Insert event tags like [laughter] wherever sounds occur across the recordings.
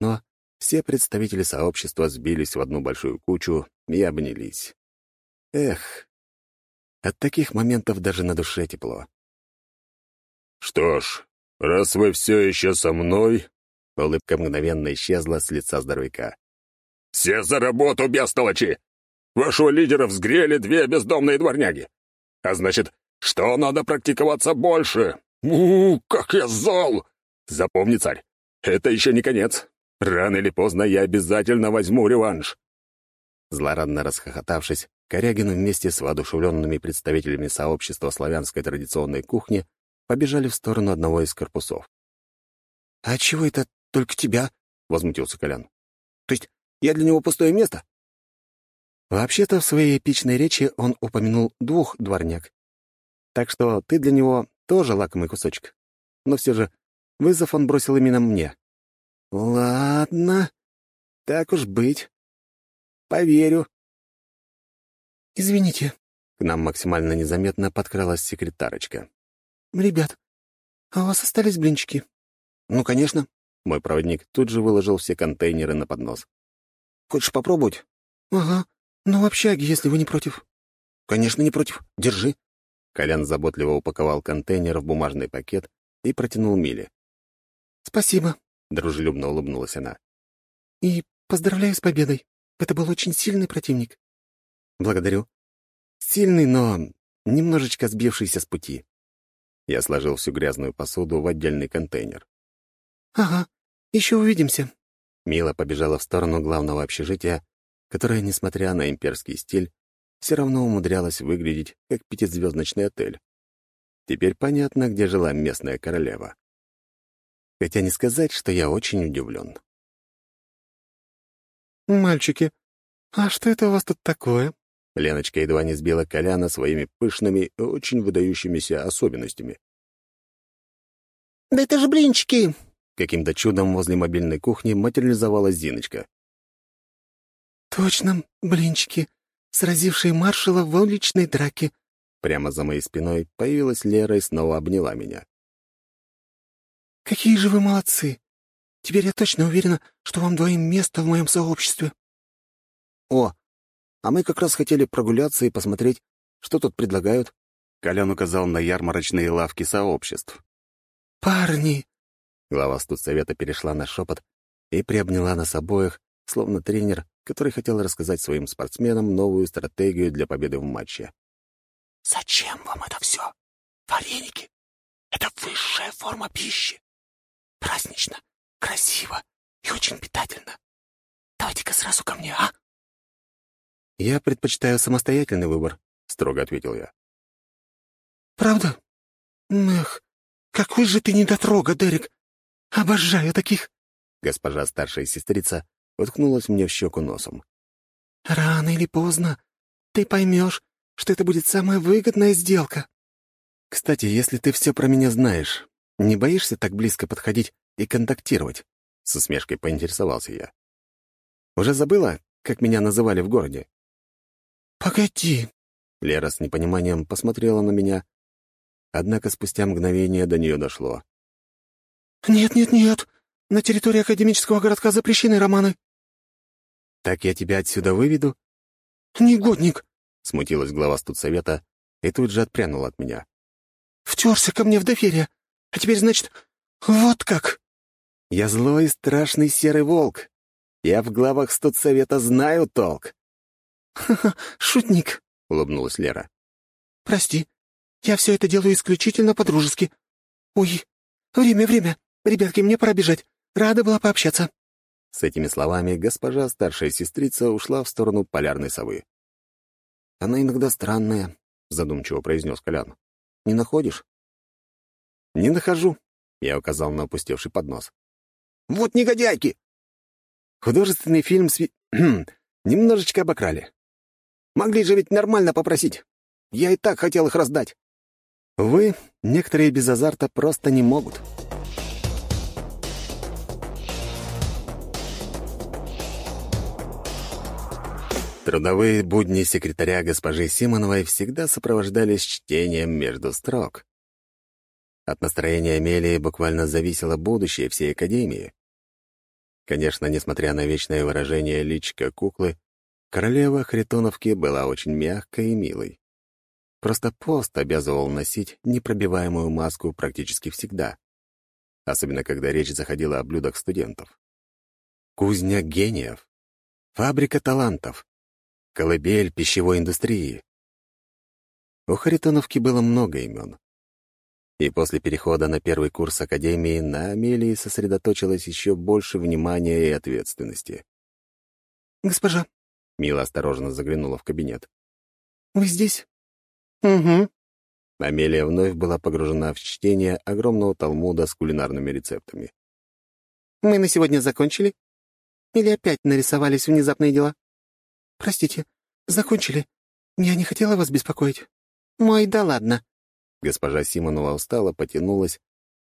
но все представители сообщества сбились в одну большую кучу и обнялись. Эх, от таких моментов даже на душе тепло. «Что ж, раз вы все еще со мной...» Улыбка мгновенно исчезла с лица здоровяка. «Все за работу, бестолочи! Вашего лидера взгрели две бездомные дворняги. А значит, что надо практиковаться больше? У, как я зол! Запомни, царь, это еще не конец. Рано или поздно я обязательно возьму реванш». Злорадно расхохотавшись, Корягин вместе с воодушевленными представителями сообщества славянской традиционной кухни побежали в сторону одного из корпусов. «А чего это только тебя?» — возмутился Колян. «То есть я для него пустое место?» Вообще-то в своей эпичной речи он упомянул двух дворняк. Так что ты для него тоже лакомый кусочек. Но все же вызов он бросил именно мне. «Ладно, так уж быть. Поверю». «Извините», — к нам максимально незаметно подкралась секретарочка. «Ребят, а у вас остались блинчики?» «Ну, конечно». Мой проводник тут же выложил все контейнеры на поднос. «Хочешь попробовать?» «Ага. Ну, в общаге, если вы не против». «Конечно, не против. Держи». Колян заботливо упаковал контейнер в бумажный пакет и протянул Миле. «Спасибо», — дружелюбно улыбнулась она. «И поздравляю с победой. Это был очень сильный противник». «Благодарю. Сильный, но немножечко сбившийся с пути». Я сложил всю грязную посуду в отдельный контейнер. «Ага, еще увидимся». Мила побежала в сторону главного общежития, которое, несмотря на имперский стиль, все равно умудрялось выглядеть как пятизвездочный отель. Теперь понятно, где жила местная королева. Хотя не сказать, что я очень удивлен. «Мальчики, а что это у вас тут такое?» Леночка едва не сбила Коляна своими пышными и очень выдающимися особенностями. «Да это же блинчики!» Каким-то чудом возле мобильной кухни материализовалась Зиночка. «Точно, блинчики, сразившие маршала в уличной драке». Прямо за моей спиной появилась Лера и снова обняла меня. «Какие же вы молодцы! Теперь я точно уверена, что вам двоим место в моем сообществе». «О, а мы как раз хотели прогуляться и посмотреть, что тут предлагают». Колян указал на ярмарочные лавки сообществ. «Парни!» Глава студсовета перешла на шепот и приобняла нас обоих, словно тренер, который хотел рассказать своим спортсменам новую стратегию для победы в матче. «Зачем вам это все? Вареники — это высшая форма пищи. Празднично, красиво и очень питательно. Давайте-ка сразу ко мне, а?» «Я предпочитаю самостоятельный выбор», — строго ответил я. «Правда? Эх, какой же ты недотрога, Дерек! Обожаю таких!» Госпожа старшая сестрица уткнулась мне в щеку носом. «Рано или поздно ты поймешь, что это будет самая выгодная сделка». «Кстати, если ты все про меня знаешь, не боишься так близко подходить и контактировать?» — с усмешкой поинтересовался я. «Уже забыла, как меня называли в городе?» «Погоди!» Лера с непониманием посмотрела на меня, однако спустя мгновение до нее дошло. «Нет-нет-нет! На территории академического городка запрещены романы!» «Так я тебя отсюда выведу?» «Негодник!» — смутилась глава студсовета и тут же отпрянула от меня. «Втерся ко мне в доверие, а теперь, значит, вот как!» «Я злой и страшный серый волк. Я в главах студсовета знаю толк. «Ха-ха, шутник», — улыбнулась Лера. «Прости, я все это делаю исключительно по-дружески. Ой, время, время. Ребятки, мне пора бежать. Рада была пообщаться». С этими словами госпожа старшая сестрица ушла в сторону полярной совы. «Она иногда странная», — задумчиво произнес Колян. «Не находишь?» «Не нахожу», — я указал на опустевший поднос. «Вот негодяйки!» Художественный фильм с... [clears throat] немножечко обокрали. Могли же ведь нормально попросить. Я и так хотел их раздать. Вы, некоторые без азарта просто не могут. Трудовые будни секретаря госпожи Симоновой всегда сопровождались чтением между строк. От настроения Амелии буквально зависело будущее всей Академии. Конечно, несмотря на вечное выражение личка куклы, королева Харитоновки была очень мягкой и милой. Просто пост обязывал носить непробиваемую маску практически всегда, особенно когда речь заходила о блюдах студентов. Кузня гениев, фабрика талантов, колыбель пищевой индустрии. У Харитоновки было много имен. И после перехода на первый курс Академии на Амелии сосредоточилось еще больше внимания и ответственности. «Госпожа», — Мила осторожно заглянула в кабинет. «Вы здесь?» «Угу». Амелия вновь была погружена в чтение огромного талмуда с кулинарными рецептами. «Мы на сегодня закончили? Или опять нарисовались внезапные дела?» «Простите, закончили. Я не хотела вас беспокоить». «Мой, да ладно», Госпожа Симонова устала, потянулась,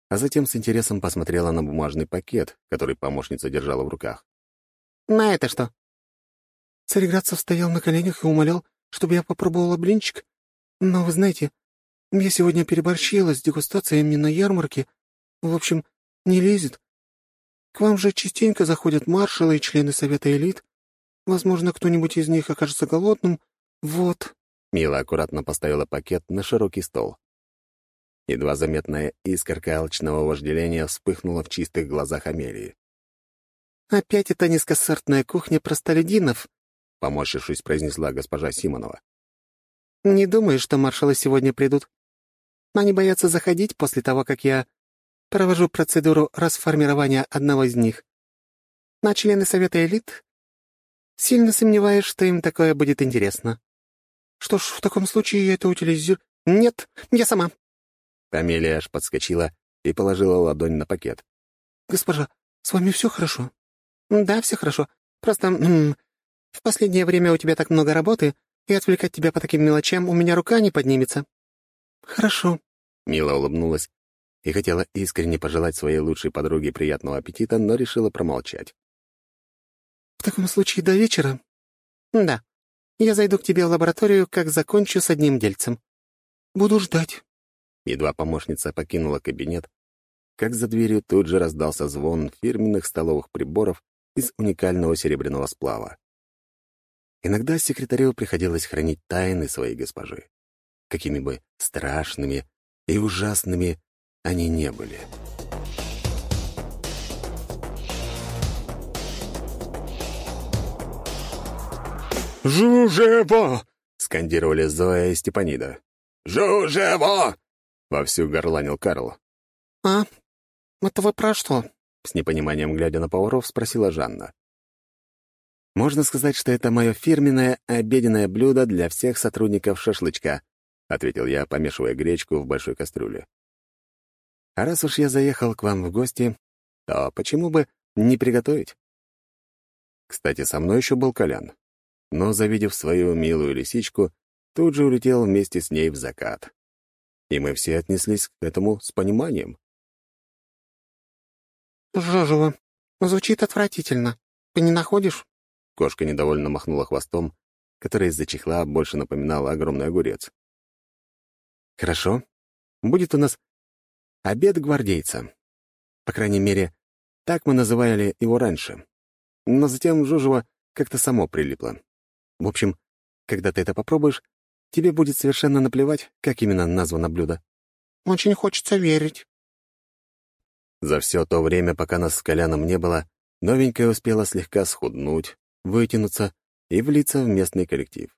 а затем с интересом посмотрела на бумажный пакет, который помощница держала в руках. «На это что?» Цареградцев стоял на коленях и умолял, чтобы я попробовала блинчик. Но вы знаете, я сегодня переборщила с дегустациями на ярмарке. В общем, не лезет. К вам же частенько заходят маршалы и члены Совета элит. Возможно, кто-нибудь из них окажется голодным. Вот». Мила аккуратно поставила пакет на широкий стол. Едва заметная искорка алчного вожделения вспыхнула в чистых глазах Амелии. «Опять эта низкосортная кухня простолюдинов», — поморщившись, произнесла госпожа Симонова. «Не думаю, что маршалы сегодня придут. Они боятся заходить после того, как я провожу процедуру расформирования одного из них. На члены Совета элит? Сильно сомневаюсь, что им такое будет интересно». «Что ж, в таком случае я это утилизирую...» «Нет, я сама», Амелия аж подскочила и положила ладонь на пакет. «Госпожа, с вами все хорошо?» «Да, все хорошо. Просто в последнее время у тебя так много работы, и отвлекать тебя по таким мелочам у меня рука не поднимется». «Хорошо», — Мила улыбнулась и хотела искренне пожелать своей лучшей подруге приятного аппетита, но решила промолчать. «В таком случае до вечера?» «Да. Я зайду к тебе в лабораторию, как закончу с одним дельцем». «Буду ждать». Едва помощница покинула кабинет, как за дверью тут же раздался звон фирменных столовых приборов из уникального серебряного сплава. Иногда секретарю приходилось хранить тайны своей госпожи, какими бы страшными и ужасными они не были. «Жужево!» — скандировали Зоя и Степанида. «Жужево!» — вовсю горланил Карл. «А? Это вы про что?» — с непониманием глядя на поваров, спросила Жанна. «Можно сказать, что это мое фирменное обеденное блюдо для всех сотрудников шашлычка», — ответил я, помешивая гречку в большой кастрюле. «А раз уж я заехал к вам в гости, то почему бы не приготовить?» Кстати, со мной еще был Колян, но, завидев свою милую лисичку, тут же улетел вместе с ней в закат и мы все отнеслись к этому с пониманием. «Жожево, звучит отвратительно. Ты не находишь?» Кошка недовольно махнула хвостом, который из-за чехла больше напоминал огромный огурец. «Хорошо. Будет у нас обед гвардейца. По крайней мере, так мы называли его раньше. Но затем Жужева как-то само прилипло. В общем, когда ты это попробуешь, Тебе будет совершенно наплевать, как именно названо блюдо. Очень хочется верить. За все то время, пока нас с Коляном не было, новенькая успела слегка схуднуть, вытянуться и влиться в местный коллектив.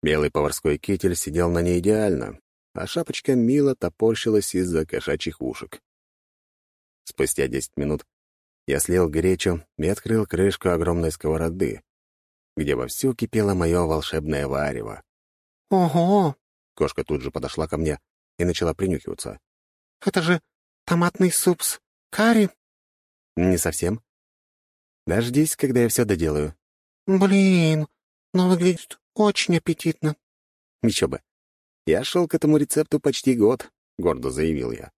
Белый поварской китель сидел на ней идеально, а шапочка мило топорщилась из-за кошачьих ушек. Спустя десять минут я слил гречу и открыл крышку огромной сковороды, где вовсю кипело мое волшебное варево. «Ого!» Кошка тут же подошла ко мне и начала принюхиваться. «Это же томатный суп с карри?» «Не совсем. Дождись, когда я все доделаю». «Блин, но выглядит очень аппетитно». «Еще бы. Я шел к этому рецепту почти год», — гордо заявил я.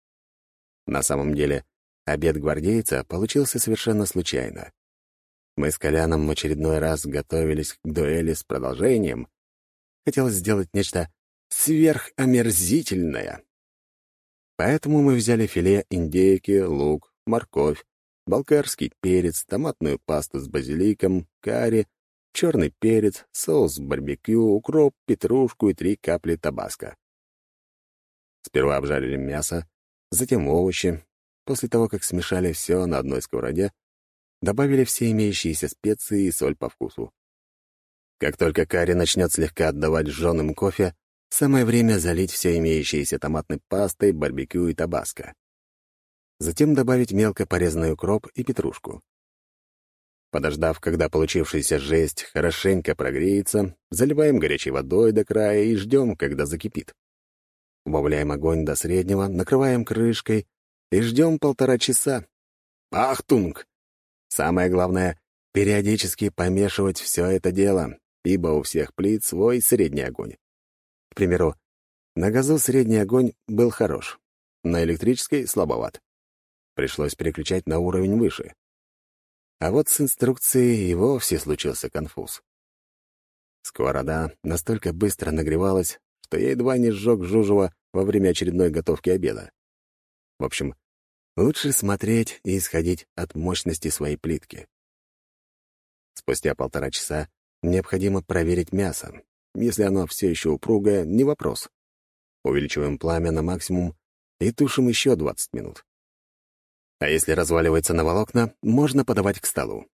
На самом деле, обед гвардейца получился совершенно случайно. Мы с Коляном в очередной раз готовились к дуэли с продолжением, хотелось сделать нечто сверхомерзительное. Поэтому мы взяли филе индейки, лук, морковь, болгарский перец, томатную пасту с базиликом, карри, черный перец, соус барбекю, укроп, петрушку и три капли табаско. Сперва обжарили мясо, затем овощи. После того, как смешали все на одной сковороде, добавили все имеющиеся специи и соль по вкусу. Как только карри начнет слегка отдавать жженым кофе, самое время залить все имеющиеся томатной пастой, барбекю и табаско. Затем добавить мелко порезанный укроп и петрушку. Подождав, когда получившаяся жесть хорошенько прогреется, заливаем горячей водой до края и ждем, когда закипит. Убавляем огонь до среднего, накрываем крышкой и ждем полтора часа. Ахтунг! Самое главное — периодически помешивать все это дело, ибо у всех плит свой средний огонь. К примеру, на газу средний огонь был хорош, на электрической — слабоват. Пришлось переключать на уровень выше. А вот с инструкцией и вовсе случился конфуз. Сковорода настолько быстро нагревалась, что я едва не сжег Жужева во время очередной готовки обеда. В общем, лучше смотреть и исходить от мощности своей плитки. Спустя полтора часа необходимо проверить мясо. Если оно все еще упругое, не вопрос. Увеличиваем пламя на максимум и тушим еще 20 минут. А если разваливается на волокна, можно подавать к столу.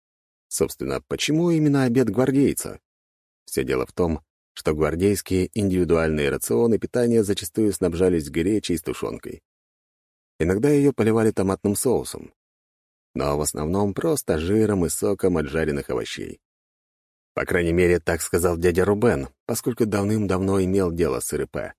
Собственно, почему именно обед гвардейца? Все дело в том, что гвардейские индивидуальные рационы питания зачастую снабжались гречей с тушенкой. Иногда ее поливали томатным соусом, но в основном просто жиром и соком от жареных овощей. По крайней мере, так сказал дядя Рубен, поскольку давным-давно имел дело с РП.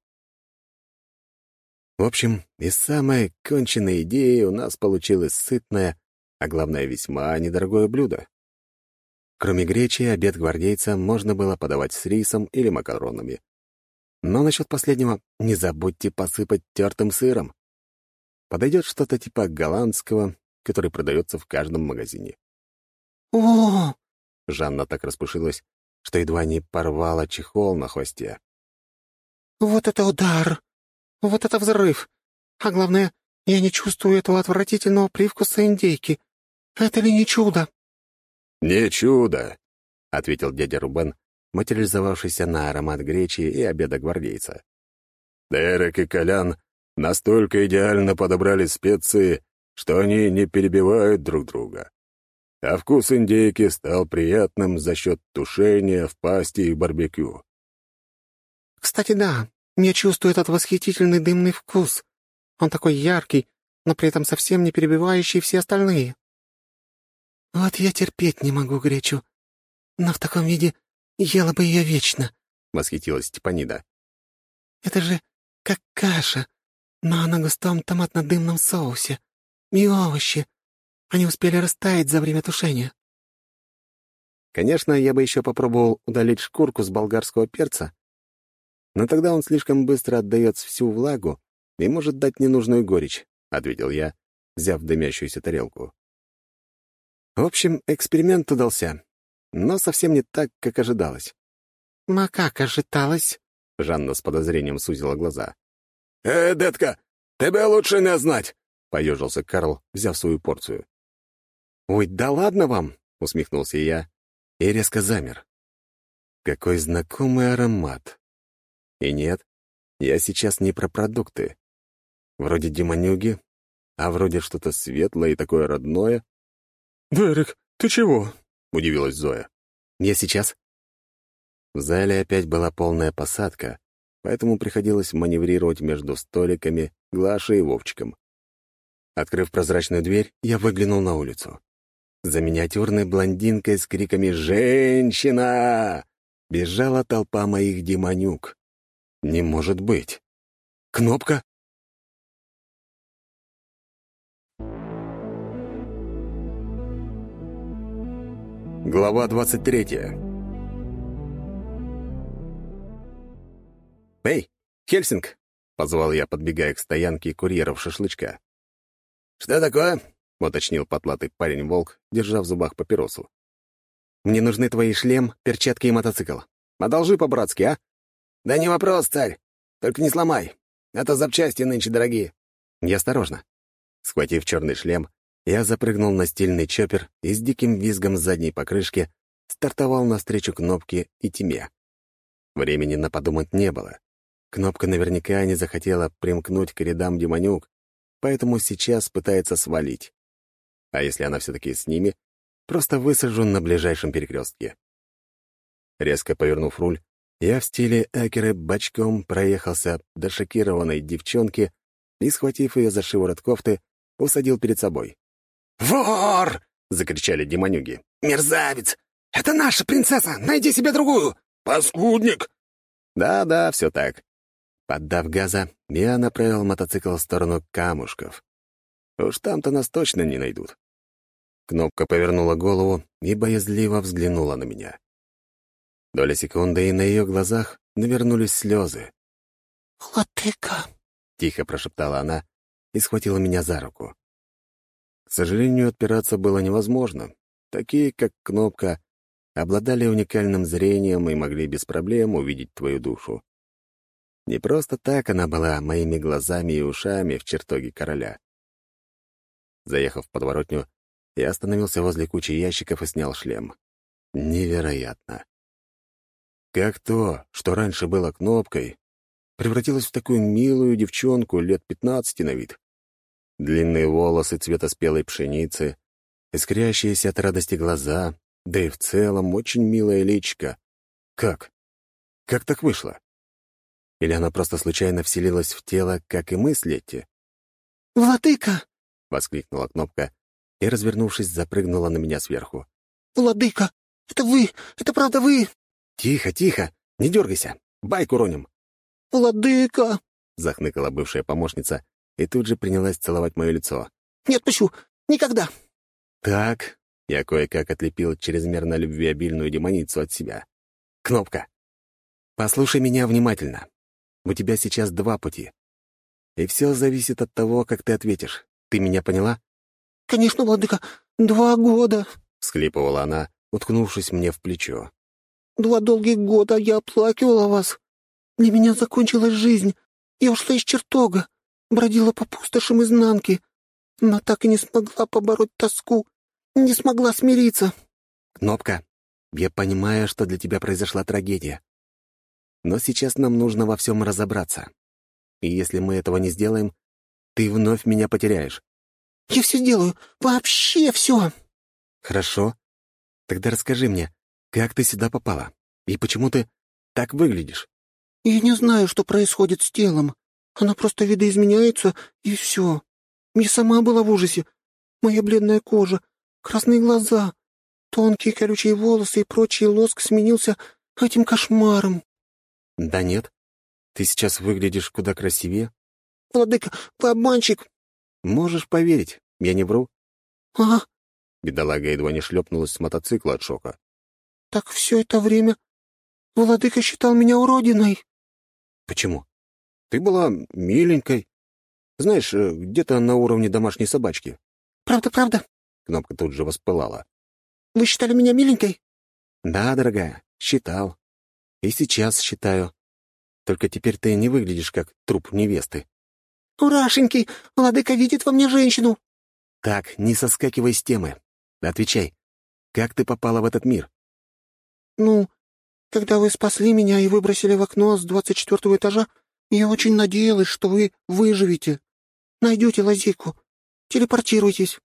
В общем, из самой конченной идеи у нас получилось сытное, а главное, весьма недорогое блюдо. Кроме гречи, обед гвардейца можно было подавать с рисом или макаронами. Но насчет последнего не забудьте посыпать тертым сыром. Подойдет что-то типа голландского, который продается в каждом магазине. «О!» — Жанна так распушилась, что едва не порвала чехол на хвосте. «Вот это удар! Вот это взрыв! А главное, я не чувствую этого отвратительного привкуса индейки. Это ли не чудо?» «Не чудо», — ответил дядя Рубен, материализовавшийся на аромат гречи и обеда гвардейца. «Дерек и Колян настолько идеально подобрали специи, что они не перебивают друг друга. А вкус индейки стал приятным за счет тушения в пасти и барбекю. «Кстати, да, я чувствую этот восхитительный дымный вкус. Он такой яркий, но при этом совсем не перебивающий все остальные». «Вот я терпеть не могу гречу. Но в таком виде ела бы ее вечно», — восхитилась Степанида. «Это же как каша, но на густом томатно-дымном соусе. И овощи. Они успели растаять за время тушения». Конечно, я бы еще попробовал удалить шкурку с болгарского перца, но тогда он слишком быстро отдает всю влагу и может дать ненужную горечь, — ответил я, взяв дымящуюся тарелку. В общем, эксперимент удался, но совсем не так, как ожидалось. «А как ожидалось?» — Жанна с подозрением сузила глаза. «Э, детка, тебе лучше не знать!» — поежился Карл, взяв свою порцию. «Ой, да ладно вам!» — усмехнулся я и резко замер. Какой знакомый аромат. И нет, я сейчас не про продукты. Вроде демонюги, а вроде что-то светлое и такое родное. «Дерек, ты чего?» — удивилась Зоя. «Я сейчас». В зале опять была полная посадка, поэтому приходилось маневрировать между столиками Глашей и Вовчиком. Открыв прозрачную дверь, я выглянул на улицу. За миниатюрной блондинкой с криками «Женщина!» бежала толпа моих демонюк. Не может быть. Кнопка? Глава 23 «Эй, Хельсинг!» — позвал я, подбегая к стоянке курьеров шашлычка. «Что такое?» — уточнил потлатый парень-волк, держа в зубах папиросу. «Мне нужны твои шлем, перчатки и мотоцикл. Одолжи по-братски, а?» «Да не вопрос, царь. Только не сломай. Это запчасти нынче дорогие». Я осторожно. Схватив черный шлем, я запрыгнул на стильный чоппер и с диким визгом задней покрышки стартовал навстречу кнопке и тьме. Времени на подумать не было. Кнопка наверняка не захотела примкнуть к рядам демонюк, поэтому сейчас пытается свалить. А если она все-таки с ними, просто высажу на ближайшем перекрестке. Резко повернув руль, я в стиле Акеры бочком проехался до шокированной девчонки и, схватив ее за шиворот кофты, усадил перед собой. «Вор!» — закричали демонюги. «Мерзавец! Это наша принцесса! Найди себе другую! Паскудник!» Да-да, все так. Поддав газа, я направил мотоцикл в сторону камушков. Уж там-то нас точно не найдут. Кнопка повернула голову и боязливо взглянула на меня. Доля секунды, и на ее глазах навернулись слезы. «Латыка!» — тихо прошептала она и схватила меня за руку. К сожалению, отпираться было невозможно. Такие, как Кнопка, обладали уникальным зрением и могли без проблем увидеть твою душу. Не просто так она была моими глазами и ушами в чертоге короля. Заехав в подворотню, я остановился возле кучи ящиков и снял шлем. Невероятно. Как то, что раньше было кнопкой, превратилось в такую милую девчонку лет пятнадцати на вид. Длинные волосы цвета спелой пшеницы, искрящиеся от радости глаза, да и в целом очень милая личка. Как? Как так вышло? Или она просто случайно вселилась в тело, как и мы с Летти? «Владыка!» — воскликнула Кнопка и, развернувшись, запрыгнула на меня сверху. «Владыка! Это вы! Это правда вы!» «Тихо, тихо! Не дергайся! Байк уроним!» «Владыка!» — захныкала бывшая помощница и тут же принялась целовать мое лицо. «Не отпущу! Никогда!» «Так...» — я кое-как отлепил чрезмерно любвеобильную демоницу от себя. «Кнопка! Послушай меня внимательно. У тебя сейчас два пути. И все зависит от того, как ты ответишь. Ты меня поняла?» «Конечно, владыка, два года», — схлипывала она, уткнувшись мне в плечо. «Два долгих года я оплакивала вас. Для меня закончилась жизнь. Я ушла из чертога, бродила по пустошам изнанки, но так и не смогла побороть тоску, не смогла смириться». «Кнопка, я понимаю, что для тебя произошла трагедия. Но сейчас нам нужно во всем разобраться. И если мы этого не сделаем, ты вновь меня потеряешь. Я все сделаю. Вообще все. Хорошо. Тогда расскажи мне, как ты сюда попала? И почему ты так выглядишь? Я не знаю, что происходит с телом. Она просто видоизменяется, и все. Я сама была в ужасе. Моя бледная кожа, красные глаза, тонкие колючие волосы и прочий лоск сменился этим кошмаром. Да нет. Ты сейчас выглядишь куда красивее. Владыка, вы обманщик. Можешь поверить, я не вру. Ага. Бедолага едва не шлепнулась с мотоцикла от шока. Так все это время владыка считал меня уродиной. Почему? Ты была миленькой. Знаешь, э, где-то на уровне домашней собачки. Правда, правда. Кнопка тут же воспылала. Вы считали меня миленькой? Да, дорогая, считал. И сейчас считаю. Только теперь ты не выглядишь как труп невесты. «Урашеньки, владыка видит во мне женщину!» «Так, не соскакивай с темы. Отвечай, как ты попала в этот мир?» «Ну, когда вы спасли меня и выбросили в окно с двадцать четвертого этажа, я очень надеялась, что вы выживете. Найдете лазейку. Телепортируйтесь.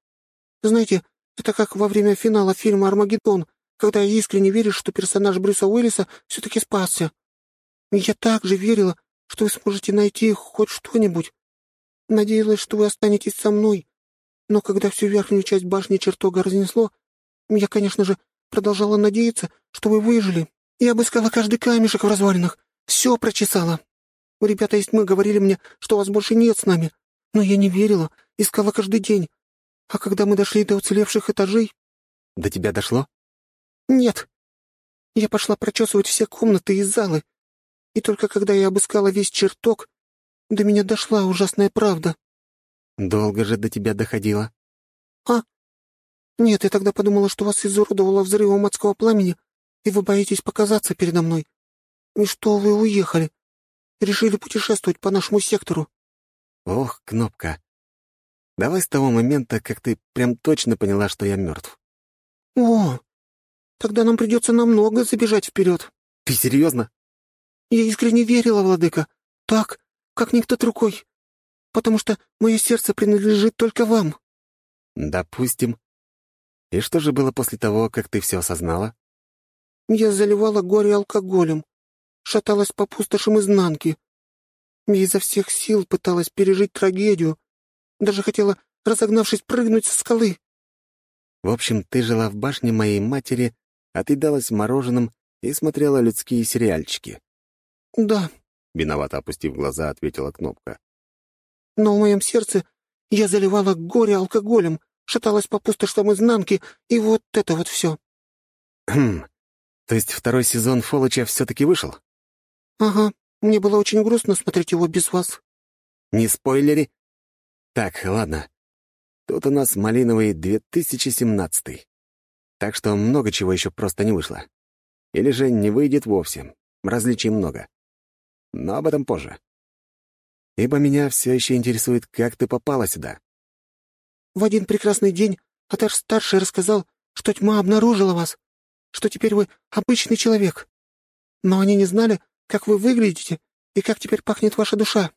Знаете, это как во время финала фильма «Армагеддон», когда искренне веришь, что персонаж Брюса Уиллиса все-таки спасся. Я также верила, что вы сможете найти хоть что-нибудь, Надеялась, что вы останетесь со мной. Но когда всю верхнюю часть башни чертога разнесло, я, конечно же, продолжала надеяться, что вы выжили. Я обыскала каждый камешек в развалинах, все прочесала. Ребята есть мы говорили мне, что вас больше нет с нами. Но я не верила, искала каждый день. А когда мы дошли до уцелевших этажей... До тебя дошло? Нет. Я пошла прочесывать все комнаты и залы. И только когда я обыскала весь чертог, до меня дошла ужасная правда. Долго же до тебя доходило? А? Нет, я тогда подумала, что вас изуродовало взрывом адского пламени, и вы боитесь показаться передо мной. И что вы уехали. Решили путешествовать по нашему сектору. Ох, Кнопка. Давай с того момента, как ты прям точно поняла, что я мертв. О, тогда нам придется намного забежать вперед. Ты серьезно? Я искренне верила, владыка. Так, как никто другой. Потому что мое сердце принадлежит только вам. Допустим. И что же было после того, как ты все осознала? Я заливала горе алкоголем, шаталась по пустошам изнанки. Я изо всех сил пыталась пережить трагедию, даже хотела, разогнавшись, прыгнуть со скалы. В общем, ты жила в башне моей матери, отъедалась мороженым и смотрела людские сериальчики. «Да», — виновато опустив глаза, ответила Кнопка. «Но в моем сердце я заливала горе алкоголем, шаталась по пустошам изнанки, и вот это вот все». «Хм, то есть второй сезон Фолоча все-таки вышел?» «Ага, мне было очень грустно смотреть его без вас». «Не спойлери?» «Так, ладно. Тут у нас малиновый 2017 Так что много чего еще просто не вышло. Или же не выйдет вовсе. Различий много. Но об этом позже. Ибо меня все еще интересует, как ты попала сюда. В один прекрасный день Атер-старший рассказал, что тьма обнаружила вас, что теперь вы обычный человек. Но они не знали, как вы выглядите и как теперь пахнет ваша душа.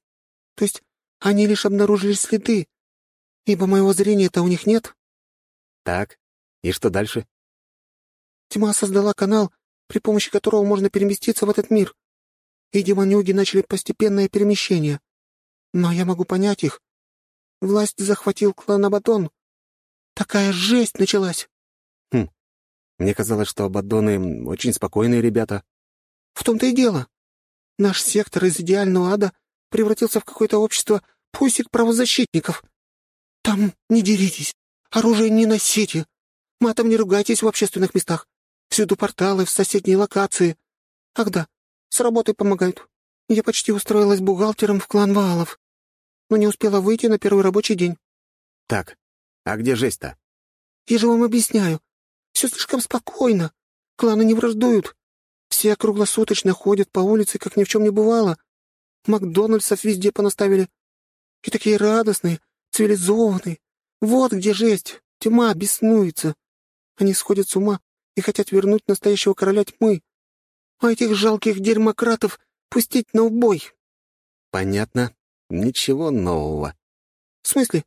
То есть они лишь обнаружили следы, ибо моего зрения-то у них нет. Так, и что дальше? Тьма создала канал, при помощи которого можно переместиться в этот мир. И демонюги начали постепенное перемещение. Но я могу понять их. Власть захватил клан Абадон. Такая жесть началась. Хм, мне казалось, что Абадоны очень спокойные ребята. В том-то и дело. Наш сектор из идеального ада превратился в какое-то общество пусик правозащитников. Там не деритесь, оружие не носите, матом не ругайтесь в общественных местах. Всюду порталы в соседней локации. Ах да, с работой помогают. Я почти устроилась бухгалтером в клан Ваалов, но не успела выйти на первый рабочий день. Так, а где жесть-то? Я же вам объясняю. Все слишком спокойно. Кланы не враждуют. Все круглосуточно ходят по улице, как ни в чем не бывало. Макдональдсов везде понаставили. И такие радостные, цивилизованные. Вот где жесть. Тьма беснуется. Они сходят с ума и хотят вернуть настоящего короля тьмы. А этих жалких дерьмократов пустить на убой. Понятно. Ничего нового. В смысле?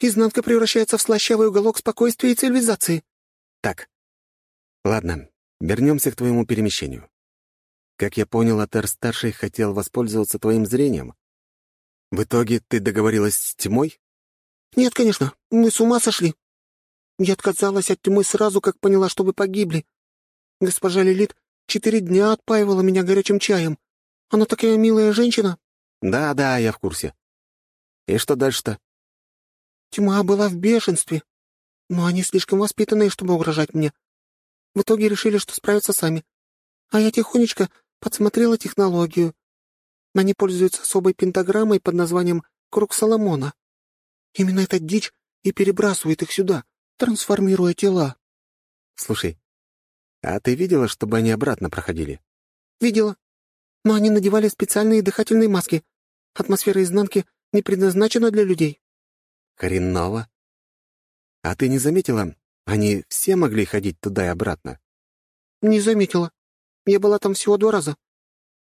Изнанка превращается в слащавый уголок спокойствия и цивилизации. Так. Ладно, Вернемся к твоему перемещению. Как я понял, Атер-старший хотел воспользоваться твоим зрением. В итоге ты договорилась с тьмой? Нет, конечно, мы с ума сошли. Я отказалась от тьмы сразу, как поняла, что вы погибли. Госпожа Лилит четыре дня отпаивала меня горячим чаем. Она такая милая женщина. Да-да, я в курсе. И что дальше-то? Тьма была в бешенстве. Но они слишком воспитанные, чтобы угрожать мне. В итоге решили, что справятся сами. А я тихонечко подсмотрела технологию. Они пользуются особой пентаграммой под названием «Круг Соломона». Именно эта дичь и перебрасывает их сюда, трансформируя тела. Слушай, а ты видела, чтобы они обратно проходили? Видела. Но они надевали специальные дыхательные маски. Атмосфера изнанки не предназначена для людей. Хреново. А ты не заметила, они все могли ходить туда и обратно? Не заметила. Я была там всего два раза.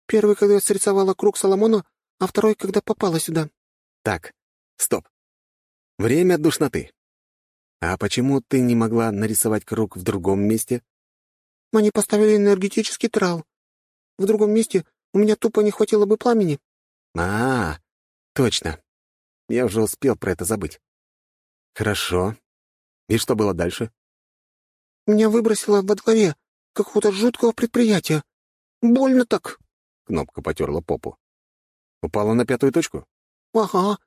Первый, когда я срисовала круг Соломона, а второй, когда попала сюда. Так, стоп. Время душноты. А почему ты не могла нарисовать круг в другом месте? Они поставили энергетический трал. В другом месте у меня тупо не хватило бы пламени. А, -а точно. Я уже успел про это забыть. Хорошо. И что было дальше? Меня выбросило во дворе какого-то жуткого предприятия. Больно так. Кнопка потерла попу. Упала на пятую точку? Ага.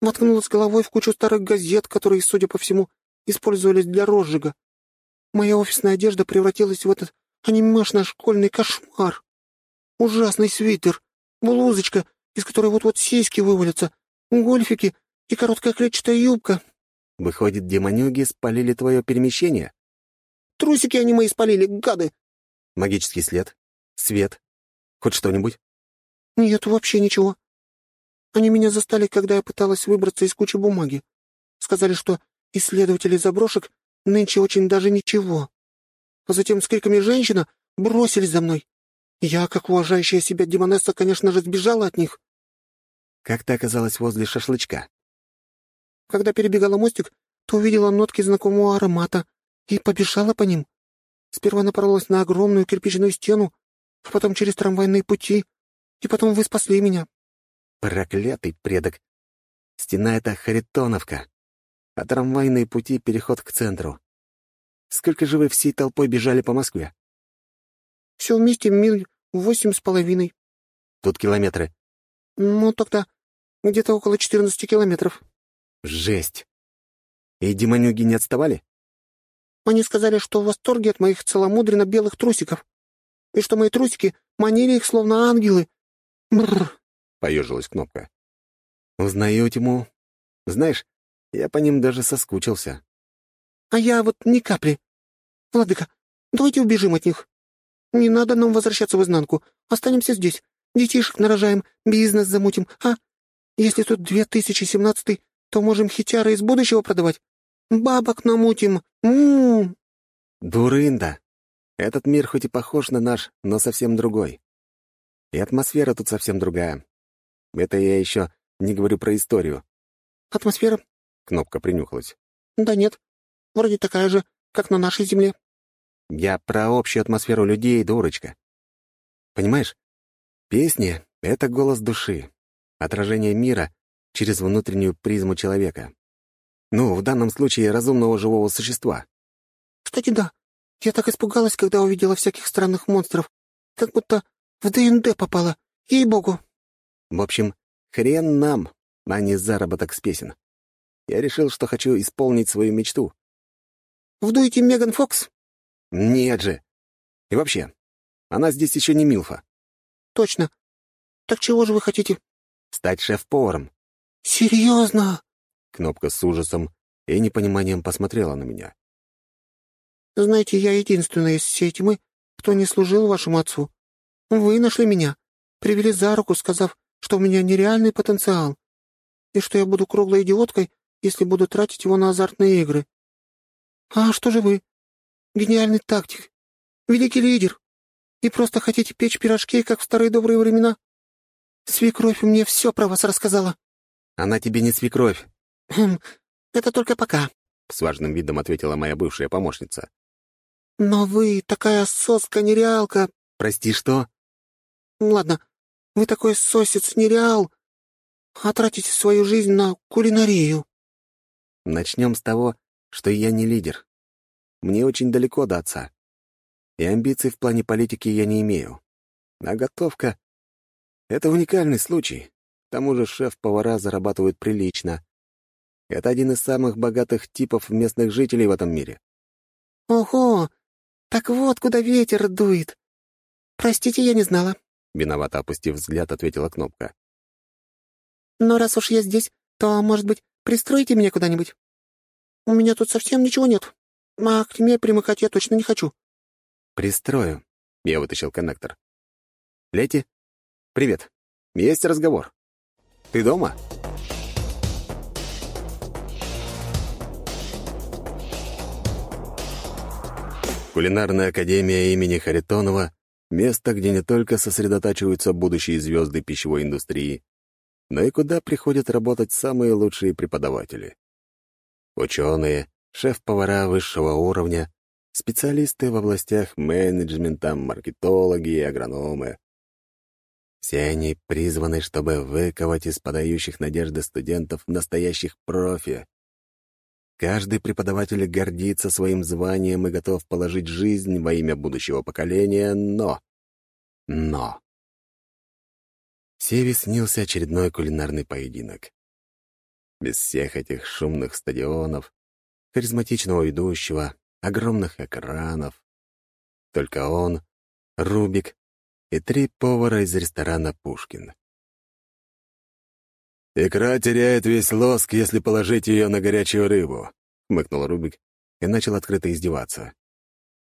Воткнулась головой в кучу старых газет, которые, судя по всему, использовались для розжига. Моя офисная одежда превратилась в этот анимешный школьный кошмар. Ужасный свитер, блузочка, из которой вот-вот сиськи вывалятся, гольфики и короткая клетчатая юбка. Выходит, демонюги спалили твое перемещение? Трусики они мои спалили, гады! Магический след? Свет? Хоть что-нибудь? Нет, вообще ничего. Они меня застали, когда я пыталась выбраться из кучи бумаги. Сказали, что исследователи заброшек нынче очень даже ничего. А затем с криками «Женщина!» бросились за мной. Я, как уважающая себя демонесса, конечно же, сбежала от них. Как ты оказалась возле шашлычка? Когда перебегала мостик, то увидела нотки знакомого аромата и побежала по ним. Сперва напоролась на огромную кирпичную стену, а потом через трамвайные пути, и потом вы спасли меня. Проклятый предок. Стена — это Харитоновка, а трамвайные пути — переход к центру. Сколько же вы всей толпой бежали по Москве? Все вместе миль восемь с половиной. Тут километры. Ну, тогда где-то около четырнадцати километров. Жесть. И демонюги не отставали? Они сказали, что в восторге от моих целомудренно белых трусиков, и что мои трусики манили их словно ангелы. Бррр. Поежилась кнопка. Узнаю тьму. Знаешь, я по ним даже соскучился. А я вот ни капли. Владыка, давайте убежим от них. Не надо нам возвращаться в изнанку. Останемся здесь. Детишек нарожаем, бизнес замутим, а? Если тут 2017 то можем хитяры из будущего продавать. Бабок намутим. М-м-м. Дурында. Этот мир хоть и похож на наш, но совсем другой. И атмосфера тут совсем другая. Это я еще не говорю про историю. Атмосфера? Кнопка принюхалась. Да нет. Вроде такая же, как на нашей земле. Я про общую атмосферу людей, дурочка. Понимаешь, песни — это голос души, отражение мира через внутреннюю призму человека. Ну, в данном случае разумного живого существа. Кстати, да. Я так испугалась, когда увидела всяких странных монстров. Как будто в ДНД попала. Ей-богу. В общем, хрен нам, а не заработок с песен. Я решил, что хочу исполнить свою мечту. «Вдуете Меган Фокс?» «Нет же. И вообще, она здесь еще не Милфа». «Точно. Так чего же вы хотите?» «Стать шеф-поваром». «Серьезно?» Кнопка с ужасом и непониманием посмотрела на меня. «Знаете, я единственная из всей тьмы, кто не служил вашему отцу. Вы нашли меня, привели за руку, сказав, что у меня нереальный потенциал, и что я буду круглой идиоткой, если буду тратить его на азартные игры. А что же вы? Гениальный тактик, великий лидер, и просто хотите печь пирожки, как в старые добрые времена? Свекровь мне все про вас рассказала. Она тебе не свекровь. Хм, это только пока, — с важным видом ответила моя бывшая помощница. Но вы такая соска-нереалка. Прости, что? Ладно, вы такой сосец-нереал, а тратите свою жизнь на кулинарию. Начнем с того, что я не лидер. Мне очень далеко до отца. И амбиций в плане политики я не имею. А готовка — это уникальный случай. К тому же шеф-повара зарабатывают прилично. Это один из самых богатых типов местных жителей в этом мире. Ого! Так вот, куда ветер дует. Простите, я не знала. Виновато опустив взгляд, ответила кнопка. Но раз уж я здесь, то, может быть, пристроите меня куда-нибудь? У меня тут совсем ничего нет. А к тьме примыкать я точно не хочу. Пристрою. Я вытащил коннектор. Лети, привет. Есть разговор. Ты дома? Кулинарная академия имени Харитонова — место, где не только сосредотачиваются будущие звезды пищевой индустрии, но и куда приходят работать самые лучшие преподаватели. Ученые, шеф-повара высшего уровня, специалисты в областях менеджмента, маркетологи и агрономы. Все они призваны, чтобы выковать из подающих надежды студентов настоящих профи. Каждый преподаватель гордится своим званием и готов положить жизнь во имя будущего поколения, но... Но... Севе снился очередной кулинарный поединок. Без всех этих шумных стадионов, харизматичного ведущего, огромных экранов. Только он, Рубик и три повара из ресторана «Пушкин». «Икра теряет весь лоск, если положить ее на горячую рыбу», — хмыкнул Рубик и начал открыто издеваться.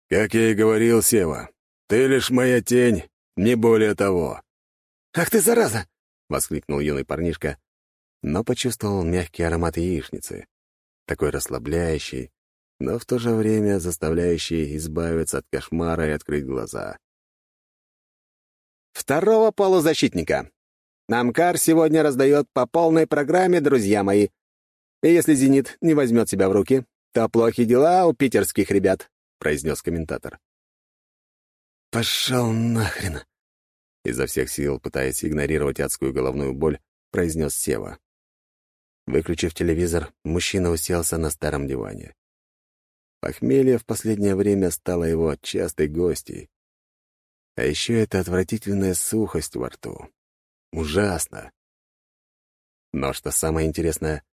«Как я и говорил, Сева, ты лишь моя тень, не более того». «Ах ты, зараза!» — воскликнул юный парнишка, но почувствовал мягкий аромат яичницы. такой расслабляющий, но в то же время заставляющий избавиться от кошмара и открыть глаза. Второго полузащитника. Намкар сегодня раздает по полной программе, друзья мои. И если «Зенит» не возьмет себя в руки, то плохи дела у питерских ребят», — произнес комментатор. «Пошел нахрен!» Изо всех сил, пытаясь игнорировать адскую головную боль, произнес Сева. Выключив телевизор, мужчина уселся на старом диване. Похмелье в последнее время стало его частой гостьей. А еще это отвратительная сухость во рту. Ужасно. Но что самое интересное,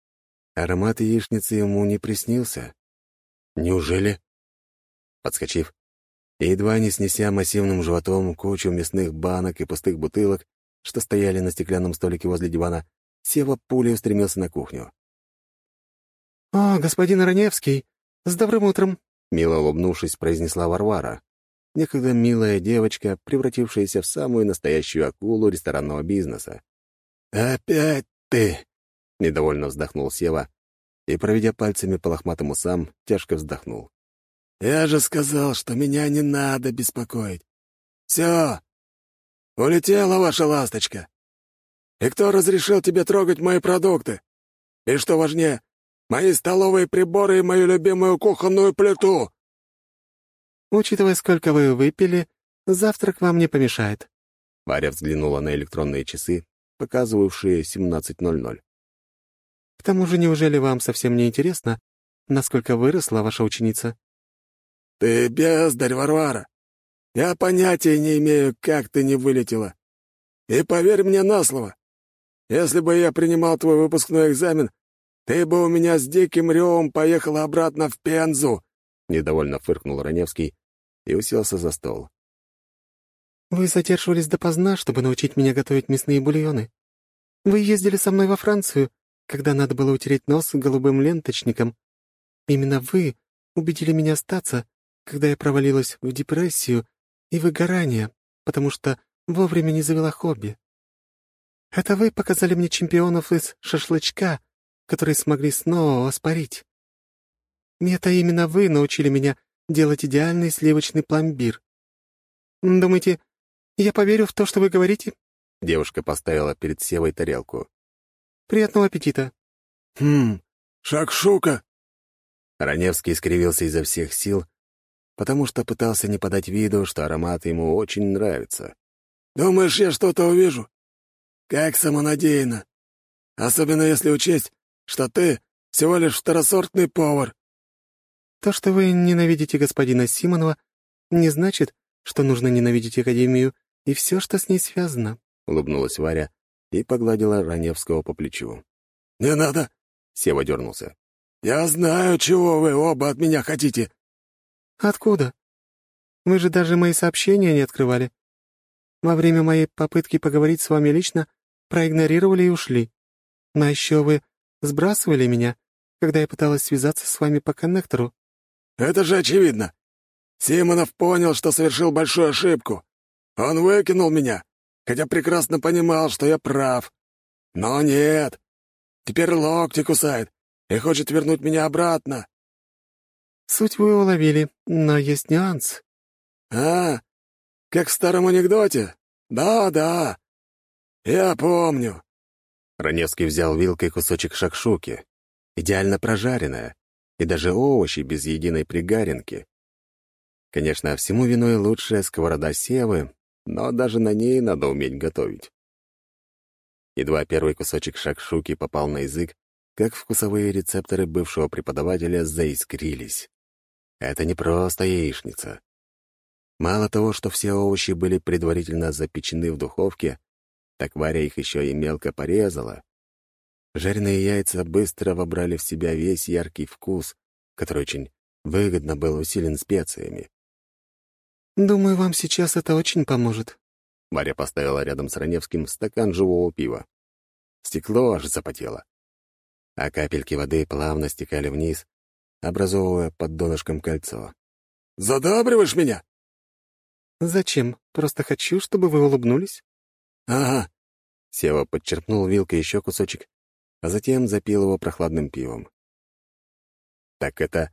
аромат яичницы ему не приснился. Неужели? Подскочив, и едва не снеся массивным животом кучу мясных банок и пустых бутылок, что стояли на стеклянном столике возле дивана, Сева пулей устремился на кухню. «О, господин Раневский, с добрым утром!» Мило улыбнувшись, произнесла Варвара. Некогда милая девочка, превратившаяся в самую настоящую акулу ресторанного бизнеса. «Опять ты!» — недовольно вздохнул Сева и, проведя пальцами по лохматым усам, тяжко вздохнул. «Я же сказал, что меня не надо беспокоить. Все, улетела ваша ласточка. И кто разрешил тебе трогать мои продукты? И что важнее, мои столовые приборы и мою любимую кухонную плиту?» «Учитывая, сколько вы выпили, завтрак вам не помешает». Варя взглянула на электронные часы, показывавшие 17.00. «К тому же, неужели вам совсем не интересно, насколько выросла ваша ученица?» «Ты бездарь, Варвара! Я понятия не имею, как ты не вылетела. И поверь мне на слово, если бы я принимал твой выпускной экзамен, ты бы у меня с диким ревом поехала обратно в Пензу!» Недовольно фыркнул Раневский и уселся за стол. «Вы задерживались допоздна, чтобы научить меня готовить мясные бульоны. Вы ездили со мной во Францию, когда надо было утереть нос голубым ленточником. Именно вы убедили меня остаться, когда я провалилась в депрессию и выгорание, потому что вовремя не завела хобби. Это вы показали мне чемпионов из шашлычка, которые смогли снова воспарить. Это именно вы научили меня делать идеальный сливочный пломбир. Думаете, я поверю в то, что вы говорите?» Девушка поставила перед Севой тарелку. «Приятного аппетита!» «Хм, шакшука!» Раневский скривился изо всех сил, потому что пытался не подать виду, что аромат ему очень нравится. «Думаешь, я что-то увижу? Как самонадеянно! Особенно если учесть, что ты всего лишь второсортный повар!» То, что вы ненавидите господина Симонова, не значит, что нужно ненавидеть Академию и все, что с ней связано», — улыбнулась Варя и погладила Раневского по плечу. «Не надо!» — Сева дернулся. «Я знаю, чего вы оба от меня хотите!» «Откуда? Вы же даже мои сообщения не открывали. Во время моей попытки поговорить с вами лично проигнорировали и ушли. Но еще вы сбрасывали меня, когда я пыталась связаться с вами по коннектору. Это же очевидно. Симонов понял, что совершил большую ошибку. Он выкинул меня, хотя прекрасно понимал, что я прав. Но нет. Теперь локти кусает и хочет вернуть меня обратно. Суть вы уловили, но есть нюанс. А, как в старом анекдоте? Да-да. Я помню. Раневский взял вилкой кусочек шакшуки, идеально прожаренная, и даже овощи без единой пригаринки. Конечно, всему виной лучшая сковорода севы, но даже на ней надо уметь готовить. Едва первый кусочек шакшуки попал на язык, как вкусовые рецепторы бывшего преподавателя заискрились. Это не просто яичница. Мало того, что все овощи были предварительно запечены в духовке, так Варя их еще и мелко порезала, Жареные яйца быстро вобрали в себя весь яркий вкус, который очень выгодно был усилен специями. «Думаю, вам сейчас это очень поможет». Марья поставила рядом с Раневским стакан живого пива. Стекло аж запотело. А капельки воды плавно стекали вниз, образовывая под донышком кольцо. «Задабриваешь меня?» «Зачем? Просто хочу, чтобы вы улыбнулись». «Ага». Сева подчерпнул вилкой еще кусочек а затем запил его прохладным пивом. Так это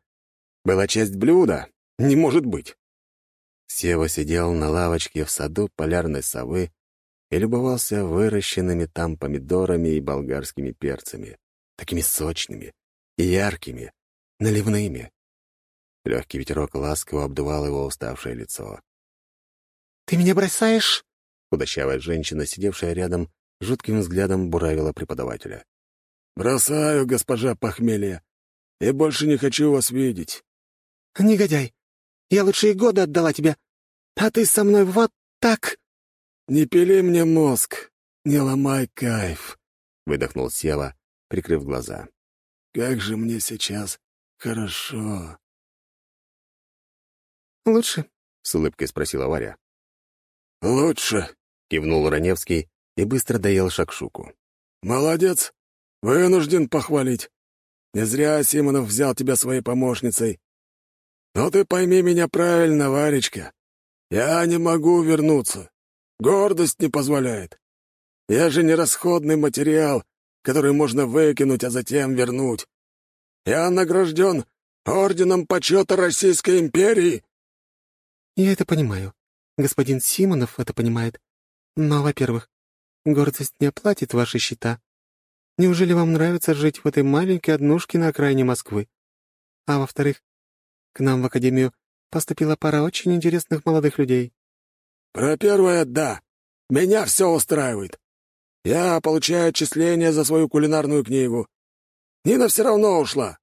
была часть блюда? Не может быть. Сева сидел на лавочке в саду полярной совы и любовался выращенными там помидорами и болгарскими перцами, такими сочными и яркими, наливными. Легкий ветерок ласково обдувал его уставшее лицо. «Ты меня бросаешь?» Худощавая женщина, сидевшая рядом, жутким взглядом буравила преподавателя. «Бросаю, госпожа похмелье, и больше не хочу вас видеть». «Негодяй! Я лучшие годы отдала тебе, а ты со мной вот так...» «Не пили мне мозг, не ломай кайф», — выдохнул Сева, прикрыв глаза. «Как же мне сейчас хорошо». «Лучше?» — с улыбкой спросила Варя. «Лучше», — кивнул Раневский и быстро доел шакшуку. «Молодец! Вынужден похвалить. Не зря Симонов взял тебя своей помощницей. Но ты пойми меня правильно, Варечка. Я не могу вернуться. Гордость не позволяет. Я же не расходный материал, который можно выкинуть, а затем вернуть. Я награжден орденом почета Российской империи. Я это понимаю. Господин Симонов это понимает. Но, во-первых, гордость не оплатит ваши счета. Неужели вам нравится жить в этой маленькой однушке на окраине Москвы? А во-вторых, к нам в академию поступила пара очень интересных молодых людей. Про первое — да. Меня все устраивает. Я получаю отчисления за свою кулинарную книгу. Нина все равно ушла.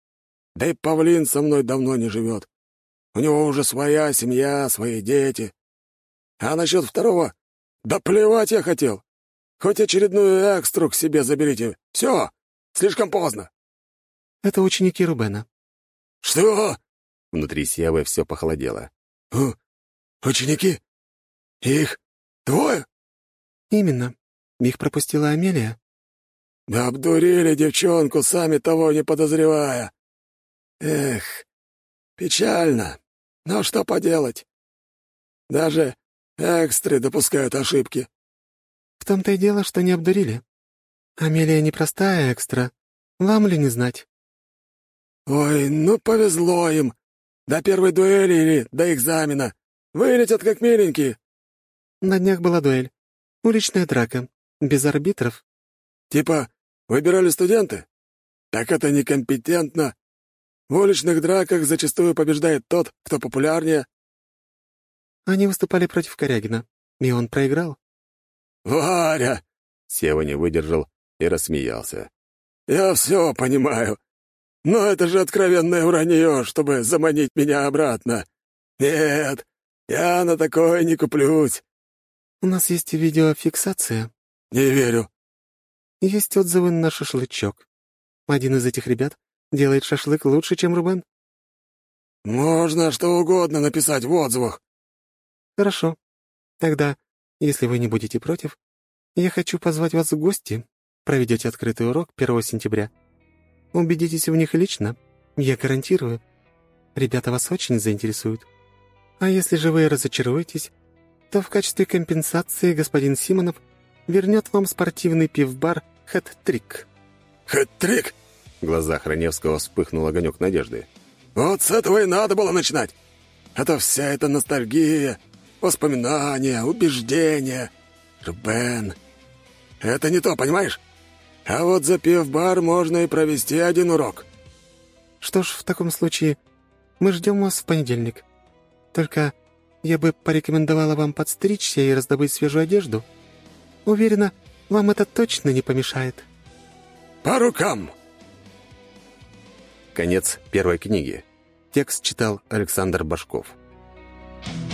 Да и Павлин со мной давно не живет. У него уже своя семья, свои дети. А насчет второго? Да плевать я хотел. Хоть очередную экстру к себе заберите. Все, слишком поздно. Это ученики Рубена. Что? Внутри Севы все похолодело. У, ученики? Их двое? Именно. Их пропустила Амелия. Да обдурили девчонку, сами того не подозревая. Эх, печально. Но что поделать? Даже экстры допускают ошибки. В том-то и дело, что не обдурили. Амелия непростая экстра. Вам ли не знать? Ой, ну повезло им. До первой дуэли или до экзамена. Вылетят как миленькие. На днях была дуэль. Уличная драка. Без арбитров. Типа, выбирали студенты? Так это некомпетентно. В уличных драках зачастую побеждает тот, кто популярнее. Они выступали против Корягина, и он проиграл. «Варя!» — Сева не выдержал и рассмеялся. «Я все понимаю. Но это же откровенное вранье, чтобы заманить меня обратно. Нет, я на такое не куплюсь». «У нас есть видеофиксация». «Не верю». «Есть отзывы на шашлычок. Один из этих ребят делает шашлык лучше, чем Рубен?» «Можно что угодно написать в отзывах». «Хорошо. Тогда, если вы не будете против, я хочу позвать вас в гости. Проведете открытый урок 1 сентября. Убедитесь в них лично. Я гарантирую. Ребята вас очень заинтересуют. А если же вы разочаруетесь, то в качестве компенсации господин Симонов вернет вам спортивный пивбар «Хэт-трик». «Хэт-трик?» В глазах Раневского вспыхнул огонек надежды. «Вот с этого и надо было начинать. Это вся эта ностальгия, воспоминания, убеждения. Рубен. Это не то, понимаешь? А вот запив бар можно и провести один урок». «Что ж, в таком случае мы ждем вас в понедельник. Только я бы порекомендовала вам подстричься и раздобыть свежую одежду. Уверена, вам это точно не помешает. По рукам! Конец первой книги. Текст читал Александр Башков. Thank